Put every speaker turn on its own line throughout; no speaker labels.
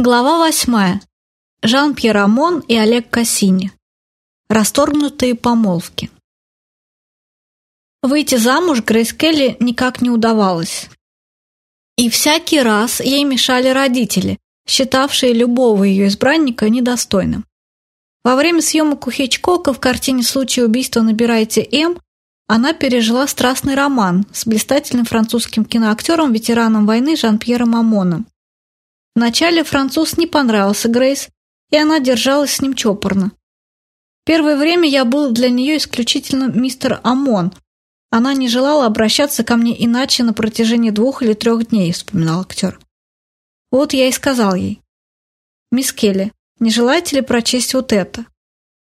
Глава восьмая. Жан-Пьер Амон и Олег Кассини. Расторгнутые помолвки. Выйти замуж Грейс Келли никак не удавалось. И всякий раз ей мешали родители, считавшие любого ее избранника недостойным. Во время съемок у Хичкока в картине «Случай убийства набирайте М» она пережила страстный роман с блистательным французским киноактером, ветераном войны Жан-Пьером Амоном. Вначале француз не понравился Грейс, и она держалась с ним чопорно. Первое время я был для нее исключительно мистер Амон. Она не желала обращаться ко мне иначе на протяжении двух или трех дней, вспоминал актер. Вот я и сказал ей. «Мисс Келли, не желаете ли прочесть вот это?»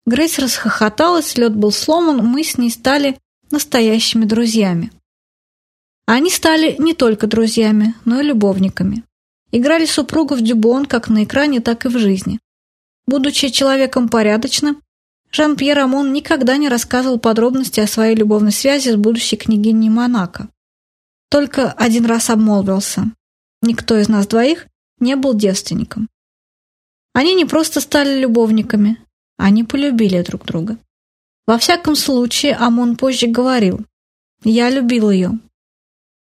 Грейс расхохоталась, лед был сломан, мы с ней стали настоящими друзьями. Они стали не только друзьями, но и любовниками. Играли супругов Дюбон как на экране, так и в жизни. Будучи человеком порядочным, Жан-Пьер Амон никогда не рассказывал подробности о своей любовной связи с будущей княгиней Монако. Только один раз обмолвился. Никто из нас двоих не был девственником. Они не просто стали любовниками, они полюбили друг друга. Во всяком случае, Амон позже говорил, «Я любил ее.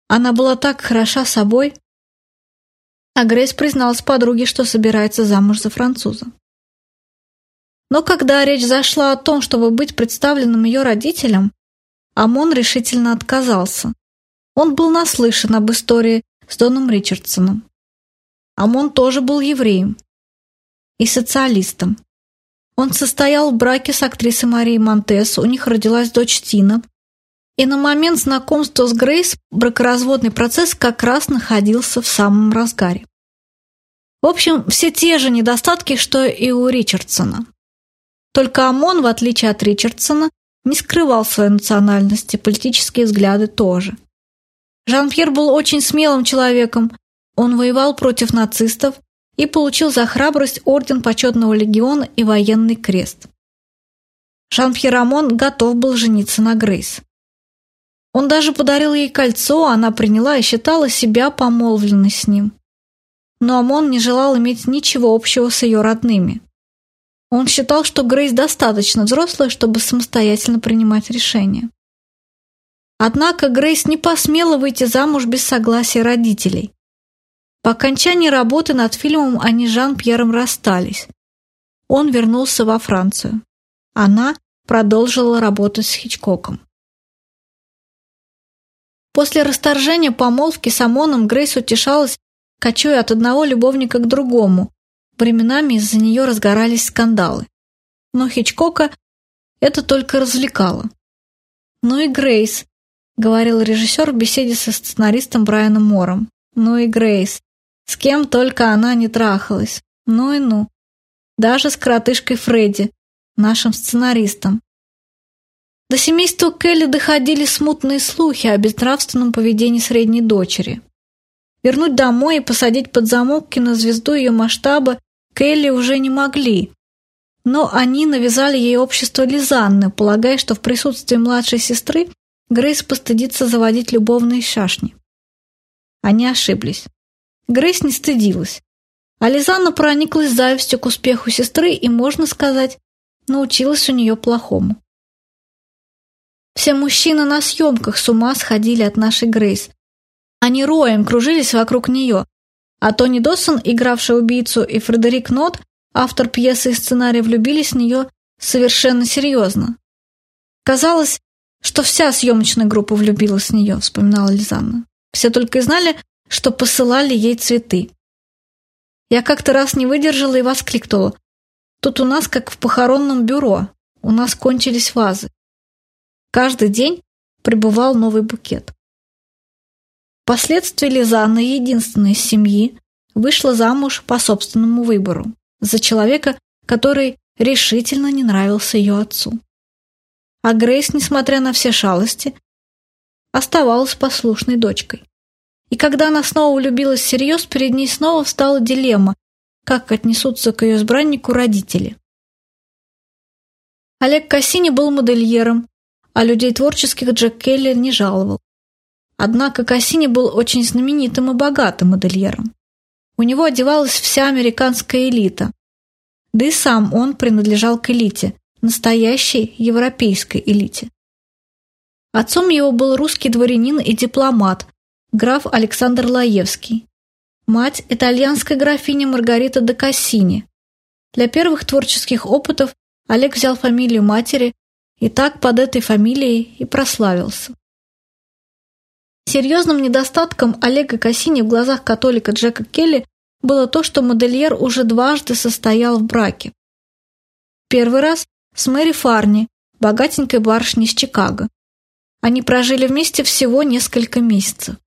Она была так хороша собой, а Грейс призналась подруге, что собирается замуж за француза. Но когда речь зашла о том, чтобы быть представленным ее родителям, Амон решительно отказался. Он был наслышан об истории с Доном Ричардсоном. Амон тоже был евреем и социалистом. Он состоял в браке с актрисой Марией Монтес, у них родилась дочь Тина, и на момент знакомства с Грейс бракоразводный процесс как раз находился в самом разгаре. В общем, все те же недостатки, что и у Ричардсона. Только ОМОН, в отличие от Ричардсона, не скрывал своей национальности, политические взгляды тоже. Жан-Пьер был очень смелым человеком. Он воевал против нацистов и получил за храбрость орден почетного легиона и военный крест. Жан-Пьер Амон готов был жениться на Грейс. Он даже подарил ей кольцо, она приняла и считала себя помолвленной с ним но Амон не желал иметь ничего общего с ее родными. Он считал, что Грейс достаточно взрослая, чтобы самостоятельно принимать решения. Однако Грейс не посмела выйти замуж без согласия родителей. По окончании работы над фильмом они с Жан-Пьером расстались. Он вернулся во Францию. Она продолжила работать с Хичкоком. После расторжения помолвки с Амоном Грейс утешалась кочуя от одного любовника к другому. Временами из-за нее разгорались скандалы. Но Хичкока это только развлекало. «Ну и Грейс», — говорил режиссер в беседе со сценаристом Брайаном Мором. «Ну и Грейс. С кем только она не трахалась. Ну и ну. Даже с коротышкой Фредди, нашим сценаристом. До семейства Келли доходили смутные слухи о безнравственном поведении средней дочери. Вернуть домой и посадить под замок кинозвезду ее масштаба Келли уже не могли. Но они навязали ей общество Лизанны, полагая, что в присутствии младшей сестры Грейс постыдится заводить любовные шашни. Они ошиблись. Грейс не стыдилась. А Лизанна прониклась завистью к успеху сестры и, можно сказать, научилась у нее плохому. Все мужчины на съемках с ума сходили от нашей Грейс, они роем кружились вокруг нее, а Тони Доссон, игравший убийцу, и Фредерик Нот, автор пьесы и сценария, влюбились в нее совершенно серьезно. Казалось, что вся съемочная группа влюбилась в нее, вспоминала Лизанна. Все только и знали, что посылали ей цветы. Я как-то раз не выдержала и воскликнула. Тут у нас как в похоронном бюро. У нас кончились вазы. Каждый день прибывал новый букет. Впоследствии Лизанна, единственная из семьи, вышла замуж по собственному выбору за человека, который решительно не нравился ее отцу. А Грейс, несмотря на все шалости, оставалась послушной дочкой. И когда она снова влюбилась всерьез, перед ней снова встала дилемма, как отнесутся к ее избраннику родители. Олег Кассини был модельером, а людей творческих Джек Келли не жаловал. Однако Кассини был очень знаменитым и богатым модельером. У него одевалась вся американская элита. Да и сам он принадлежал к элите, настоящей европейской элите. Отцом его был русский дворянин и дипломат, граф Александр Лаевский. Мать – итальянская графиня Маргарита де Кассини. Для первых творческих опытов Олег взял фамилию матери и так под этой фамилией и прославился. Серьезным недостатком Олега Кассини в глазах католика Джека Келли было то, что модельер уже дважды состоял в браке. Первый раз с Мэри Фарни, богатенькой барышней из Чикаго. Они прожили вместе всего несколько месяцев.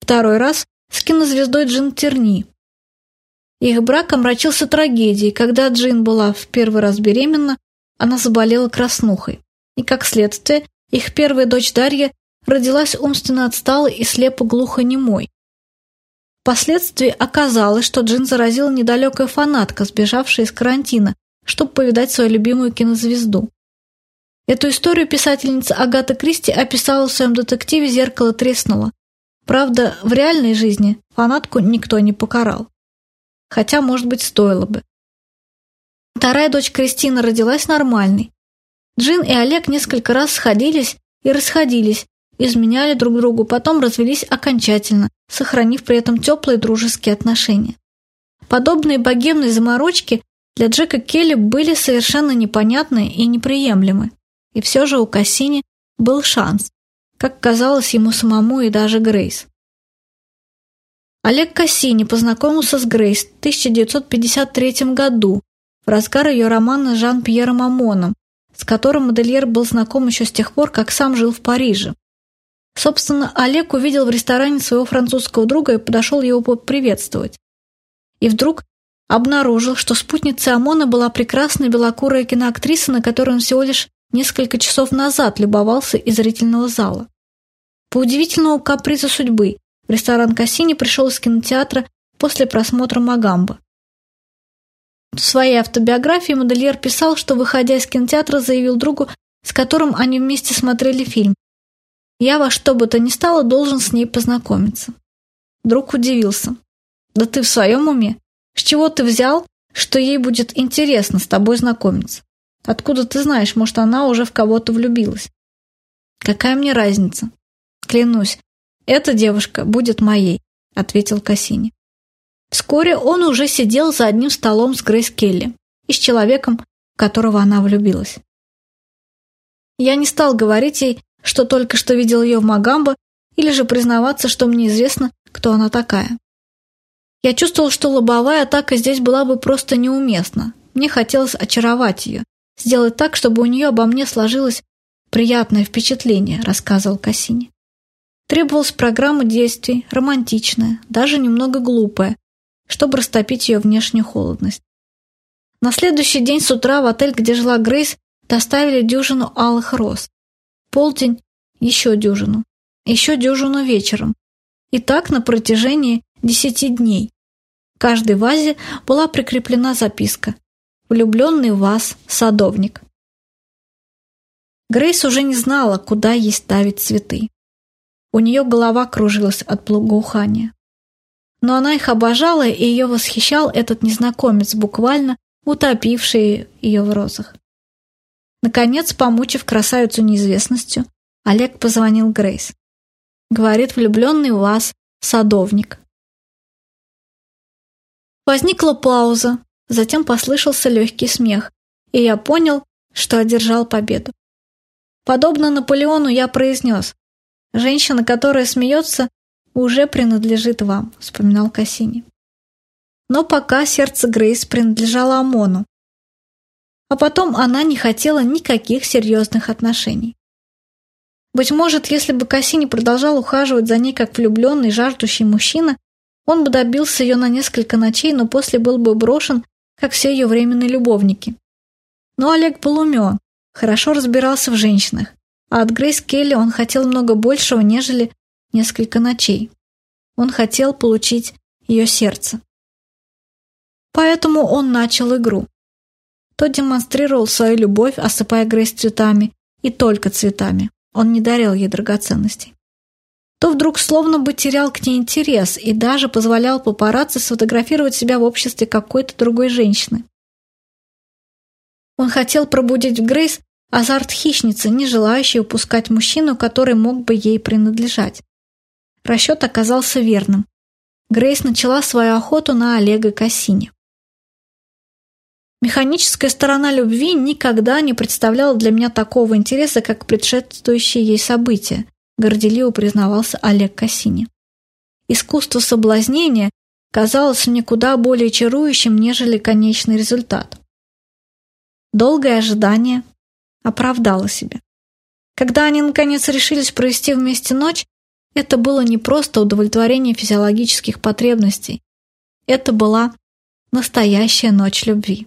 Второй раз с кинозвездой Джин Терни. Их брак омрачился трагедией, когда Джин была в первый раз беременна, она заболела краснухой. И, как следствие, их первая дочь Дарья родилась умственно отсталой и слепо-глухонемой. Впоследствии оказалось, что Джин заразила недалекая фанатка, сбежавшая из карантина, чтобы повидать свою любимую кинозвезду. Эту историю писательница Агата Кристи описала в своем детективе «Зеркало треснуло». Правда, в реальной жизни фанатку никто не покарал. Хотя, может быть, стоило бы. Вторая дочь Кристина родилась нормальной. Джин и Олег несколько раз сходились и расходились, изменяли друг другу, потом развелись окончательно, сохранив при этом теплые дружеские отношения. Подобные богемные заморочки для Джека Келли были совершенно непонятны и неприемлемы. И все же у Кассини был шанс, как казалось ему самому и даже Грейс. Олег Кассини познакомился с Грейс в 1953 году в разгар ее романа с Жан-Пьером Амоном, с которым модельер был знаком еще с тех пор, как сам жил в Париже. Собственно, Олег увидел в ресторане своего французского друга и подошел его поприветствовать. И вдруг обнаружил, что спутницей Амона была прекрасная белокурая киноактриса, на которой он всего лишь несколько часов назад любовался из зрительного зала. По удивительному капризу судьбы в ресторан Кассини пришел из кинотеатра после просмотра Магамба. В своей автобиографии модельер писал, что, выходя из кинотеатра, заявил другу, с которым они вместе смотрели фильм, я во что бы то ни стало должен с ней познакомиться. Друг удивился. Да ты в своем уме? С чего ты взял, что ей будет интересно с тобой знакомиться? Откуда ты знаешь, может, она уже в кого-то влюбилась? Какая мне разница? Клянусь, эта девушка будет моей, ответил Кассини. Вскоре он уже сидел за одним столом с Грейс Келли и с человеком, в которого она влюбилась. Я не стал говорить ей, что только что видел ее в Магамбо, или же признаваться, что мне известно, кто она такая. Я чувствовал, что лобовая атака здесь была бы просто неуместна. Мне хотелось очаровать ее, сделать так, чтобы у нее обо мне сложилось приятное впечатление, рассказывал Кассини. Требовалась программа действий, романтичная, даже немного глупая, чтобы растопить ее внешнюю холодность. На следующий день с утра в отель, где жила Грейс, доставили дюжину алых роз полдень еще дюжину, еще дюжину вечером. И так на протяжении десяти дней. К каждой вазе была прикреплена записка «Влюбленный в вас садовник». Грейс уже не знала, куда ей ставить цветы. У нее голова кружилась от благоухания. Но она их обожала, и ее восхищал этот незнакомец, буквально утопивший ее в розах. Наконец, помучив красавицу неизвестностью, Олег позвонил Грейс. Говорит влюбленный в вас садовник. Возникла пауза, затем послышался легкий смех, и я понял, что одержал победу. Подобно Наполеону я произнес, «Женщина, которая смеется, уже принадлежит вам», — вспоминал Кассини. Но пока сердце Грейс принадлежало Амону, а потом она не хотела никаких серьезных отношений. Быть может, если бы Кассини продолжал ухаживать за ней как влюбленный, жаждущий мужчина, он бы добился ее на несколько ночей, но после был бы брошен, как все ее временные любовники. Но Олег был умен, хорошо разбирался в женщинах, а от Грейс Келли он хотел много большего, нежели несколько ночей. Он хотел получить ее сердце. Поэтому он начал игру. Тот демонстрировал свою любовь, осыпая Грейс цветами, и только цветами. Он не дарил ей драгоценностей. то вдруг словно бы терял к ней интерес и даже позволял папарацци сфотографировать себя в обществе какой-то другой женщины. Он хотел пробудить в Грейс азарт хищницы, не желающей упускать мужчину, который мог бы ей принадлежать. Расчет оказался верным. Грейс начала свою охоту на Олега Кассини. Механическая сторона любви никогда не представляла для меня такого интереса, как предшествующие ей события, горделиво признавался Олег Кассини. Искусство соблазнения казалось мне куда более чарующим, нежели конечный результат. Долгое ожидание оправдало себя. Когда они наконец решились провести вместе ночь, это было не просто удовлетворение физиологических потребностей. Это была настоящая ночь любви.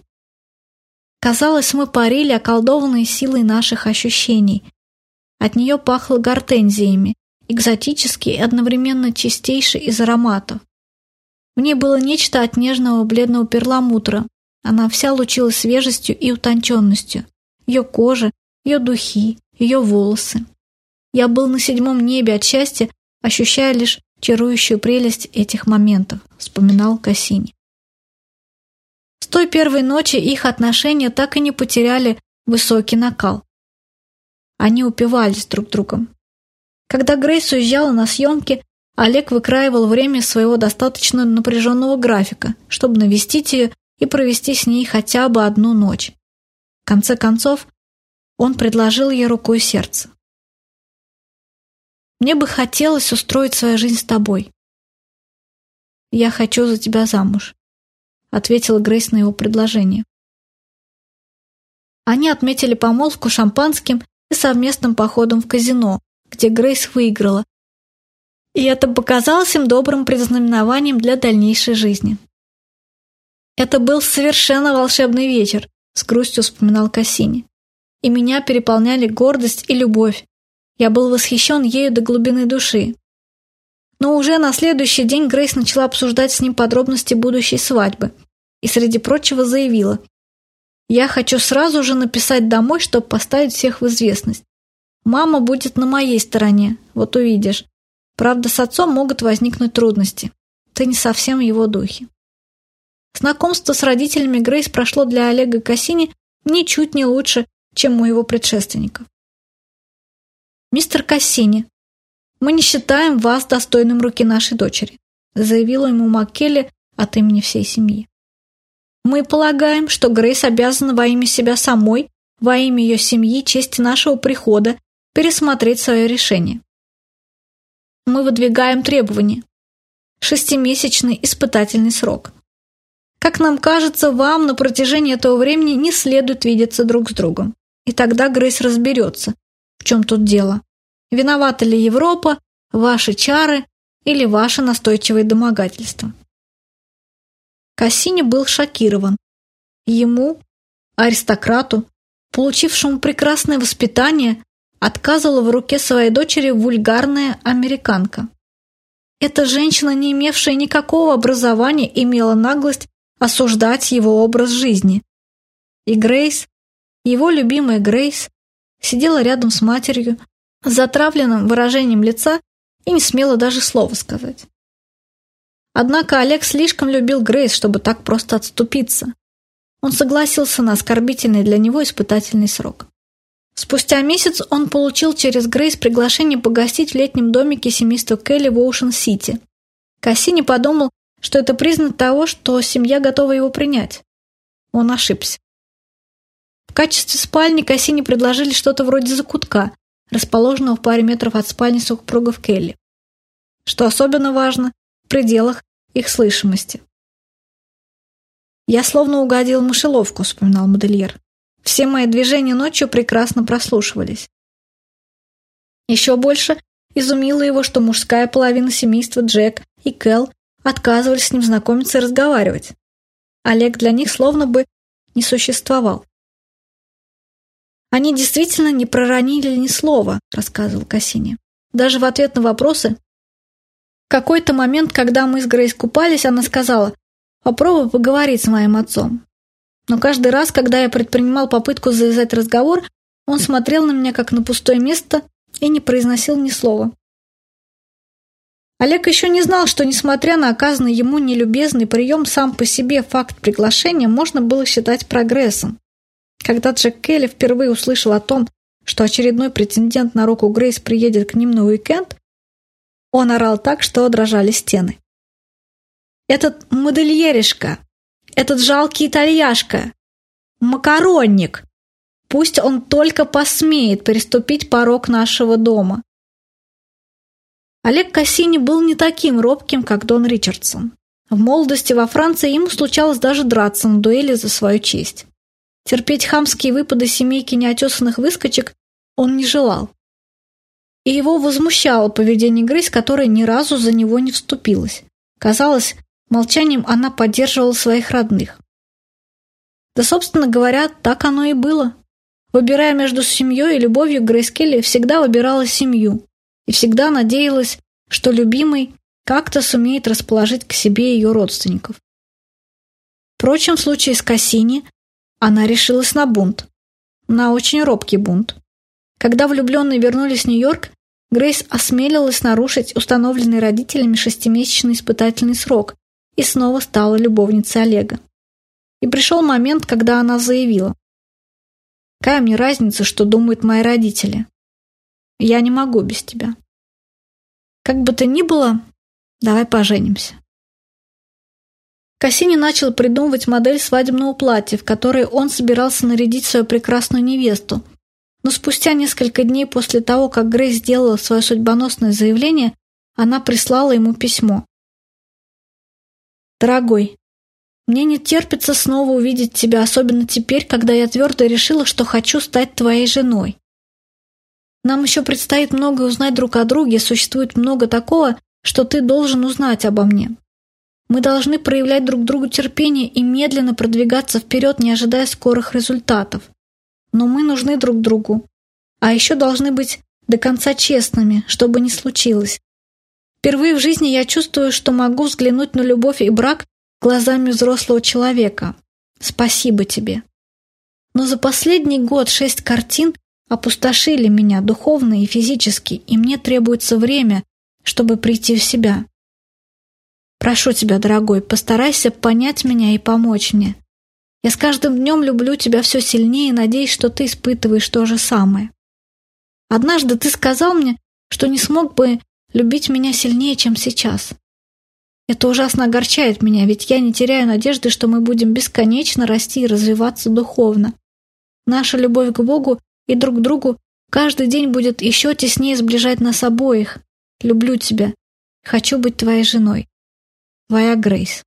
Казалось, мы парили, околдованные силой наших ощущений. От нее пахло гортензиями, экзотический и одновременно чистейший из ароматов. В ней было нечто от нежного бледного перламутра. Она вся лучилась свежестью и утонченностью. Ее кожа, ее духи, ее волосы. Я был на седьмом небе от счастья, ощущая лишь чарующую прелесть этих моментов, вспоминал Кассини той первой ночи их отношения так и не потеряли высокий накал. Они упивались друг другом. Когда Грейс уезжала на съемки, Олег выкраивал время своего достаточно напряженного графика, чтобы навестить ее и провести с ней хотя бы одну ночь. В конце концов, он предложил ей рукой сердце. «Мне бы хотелось устроить свою жизнь с тобой. Я хочу за тебя замуж ответила Грейс на его предложение. Они отметили помолвку шампанским и совместным походом в казино, где Грейс выиграла. И это показалось им добрым предзнаменованием для дальнейшей жизни. «Это был совершенно волшебный вечер», — с грустью вспоминал Кассини. «И меня переполняли гордость и любовь. Я был восхищен ею до глубины души. Но уже на следующий день Грейс начала обсуждать с ним подробности будущей свадьбы и, среди прочего, заявила «Я хочу сразу же написать домой, чтобы поставить всех в известность. Мама будет на моей стороне, вот увидишь. Правда, с отцом могут возникнуть трудности. Ты не совсем его духе». Знакомство с родителями Грейс прошло для Олега Кассини ничуть не лучше, чем у его предшественников. «Мистер Кассини, мы не считаем вас достойным руки нашей дочери», заявила ему Маккелли от имени всей семьи. «Мы полагаем, что Грейс обязана во имя себя самой, во имя ее семьи, чести нашего прихода, пересмотреть свое решение. Мы выдвигаем требования. Шестимесячный испытательный срок. Как нам кажется, вам на протяжении этого времени не следует видеться друг с другом. И тогда Грейс разберется, в чем тут дело. Виновата ли Европа, ваши чары или ваше настойчивое домогательство? Кассини был шокирован. Ему, аристократу, получившему прекрасное воспитание, отказывала в руке своей дочери вульгарная американка. Эта женщина, не имевшая никакого образования, имела наглость осуждать его образ жизни. И Грейс, его любимая Грейс, сидела рядом с матерью, с затравленным выражением лица и не смела даже слова сказать. Однако Олег слишком любил Грейс, чтобы так просто отступиться. Он согласился на оскорбительный для него испытательный срок. Спустя месяц он получил через Грейс приглашение погостить в летнем домике семейства Келли в Оушен-Сити. Кассини подумал, что это признак того, что семья готова его принять. Он ошибся. В качестве спальни Кассини предложили что-то вроде закутка, расположенного в паре метров от спальни супругов Келли. Что особенно важно, пределах их слышимости. «Я словно угодил в мышеловку», — вспоминал модельер. «Все мои движения ночью прекрасно прослушивались». Еще больше изумило его, что мужская половина семейства Джек и Кэл отказывались с ним знакомиться и разговаривать. Олег для них словно бы не существовал. «Они действительно не проронили ни слова», — рассказывал Кассини. «Даже в ответ на вопросы. Какой-то момент, когда мы с Грейс купались, она сказала, попробуй поговорить с моим отцом. Но каждый раз, когда я предпринимал попытку завязать разговор, он смотрел на меня как на пустое место и не произносил ни слова. Олег еще не знал, что, несмотря на оказанный ему нелюбезный прием, сам по себе факт приглашения можно было считать прогрессом. Когда Джек Келли впервые услышал о том, что очередной претендент на руку Грейс приедет к ним на уикенд, он орал так, что дрожали стены. «Этот модельеришка! Этот жалкий итальяшка! Макаронник! Пусть он только посмеет переступить порог нашего дома!» Олег Кассини был не таким робким, как Дон Ричардсон. В молодости во Франции ему случалось даже драться на дуэли за свою честь. Терпеть хамские выпады семейки неотесанных выскочек он не желал. И его возмущало поведение Грейс, которая ни разу за него не вступилась. Казалось, молчанием она поддерживала своих родных. Да, собственно говоря, так оно и было. Выбирая между семьей и любовью, Грейс Келли всегда выбирала семью, и всегда надеялась, что любимый как-то сумеет расположить к себе ее родственников. Впрочем, в случае с Кассини она решилась на бунт. На очень робкий бунт. Когда влюбленные вернулись в Нью-Йорк, Грейс осмелилась нарушить установленный родителями шестимесячный испытательный срок и снова стала любовницей Олега. И пришел момент, когда она заявила. «Какая мне разница, что думают мои родители? Я не могу без тебя. Как бы то ни было, давай поженимся. Кассини начал придумывать модель свадебного платья, в которой он собирался нарядить свою прекрасную невесту. Но спустя несколько дней после того, как Грейс сделала свое судьбоносное заявление, она прислала ему письмо. «Дорогой, мне не терпится снова увидеть тебя, особенно теперь, когда я твердо решила, что хочу стать твоей женой. Нам еще предстоит многое узнать друг о друге, существует много такого, что ты должен узнать обо мне. Мы должны проявлять друг другу терпение и медленно продвигаться вперед, не ожидая скорых результатов. Но мы нужны друг другу. А еще должны быть до конца честными, чтобы не случилось. Впервые в жизни я чувствую, что могу взглянуть на любовь и брак глазами взрослого человека. Спасибо тебе. Но за последний год шесть картин опустошили меня духовно и физически, и мне требуется время, чтобы прийти в себя. Прошу тебя, дорогой, постарайся понять меня и помочь мне. Я с каждым днем люблю тебя все сильнее и надеюсь, что ты испытываешь то же самое. Однажды ты сказал мне, что не смог бы любить меня сильнее, чем сейчас. Это ужасно огорчает меня, ведь я не теряю надежды, что мы будем бесконечно расти и развиваться духовно. Наша любовь к Богу и друг к другу каждый день будет еще теснее сближать нас обоих. Люблю тебя. Хочу быть твоей женой. Твоя Грейс.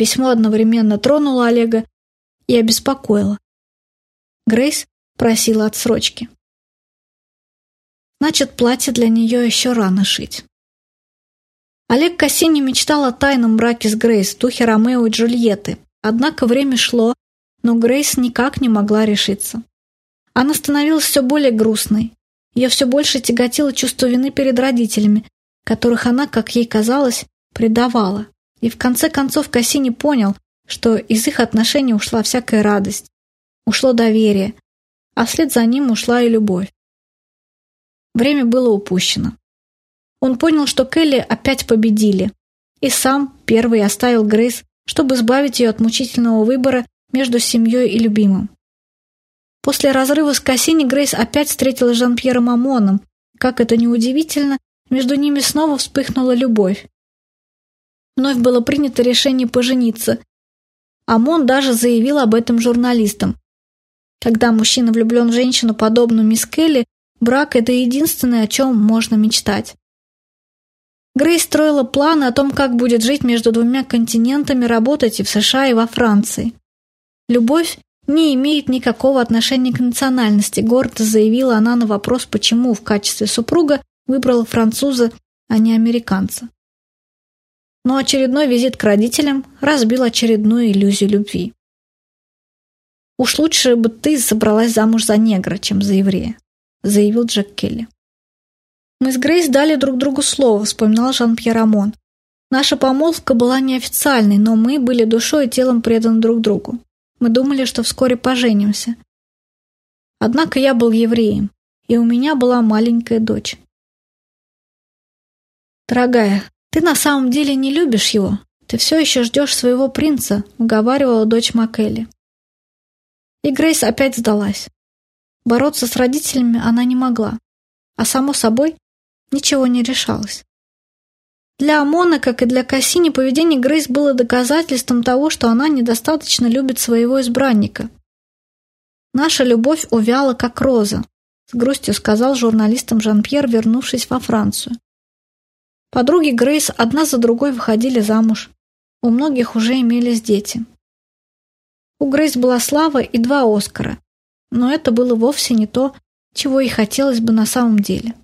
Письмо одновременно тронуло Олега и обеспокоило. Грейс просила отсрочки. Значит, платье для нее еще рано шить. Олег Кассини мечтал о тайном браке с Грейс в духе Ромео и Джульетты. Однако время шло, но Грейс никак не могла решиться. Она становилась все более грустной. Ее все больше тяготило чувство вины перед родителями, которых она, как ей казалось, предавала. И в конце концов Кассини понял, что из их отношений ушла всякая радость, ушло доверие, а вслед за ним ушла и любовь. Время было упущено. Он понял, что Келли опять победили, и сам первый оставил Грейс, чтобы избавить ее от мучительного выбора между семьей и любимым. После разрыва с Кассини Грейс опять встретилась с Жан-Пьером Амоном. Как это ни удивительно, между ними снова вспыхнула любовь. Вновь было принято решение пожениться. Амон даже заявил об этом журналистам. Когда мужчина влюблен в женщину, подобную мисс Келли, брак – это единственное, о чем можно мечтать. Грейс строила планы о том, как будет жить между двумя континентами, работать и в США, и во Франции. Любовь не имеет никакого отношения к национальности, гордо заявила она на вопрос, почему в качестве супруга выбрала француза, а не американца. Но очередной визит к родителям разбил очередную иллюзию любви. «Уж лучше бы ты собралась замуж за негра, чем за еврея», заявил Джек Келли. «Мы с Грейс дали друг другу слово», вспоминал Жан-Пьер Амон. «Наша помолвка была неофициальной, но мы были душой и телом преданы друг другу. Мы думали, что вскоре поженимся. Однако я был евреем, и у меня была маленькая дочь. «Дорогая, ты на самом деле не любишь его. Ты все еще ждешь своего принца», — уговаривала дочь Маккелли. И Грейс опять сдалась. Бороться с родителями она не могла, а само собой ничего не решалось. Для Амона, как и для Кассини, поведение Грейс было доказательством того, что она недостаточно любит своего избранника. «Наша любовь увяла, как роза», — с грустью сказал журналистам Жан-Пьер, вернувшись во Францию. Подруги Грейс одна за другой выходили замуж. У многих уже имелись дети. У Грейс была слава и два Оскара, но это было вовсе не то, чего ей хотелось бы на самом деле.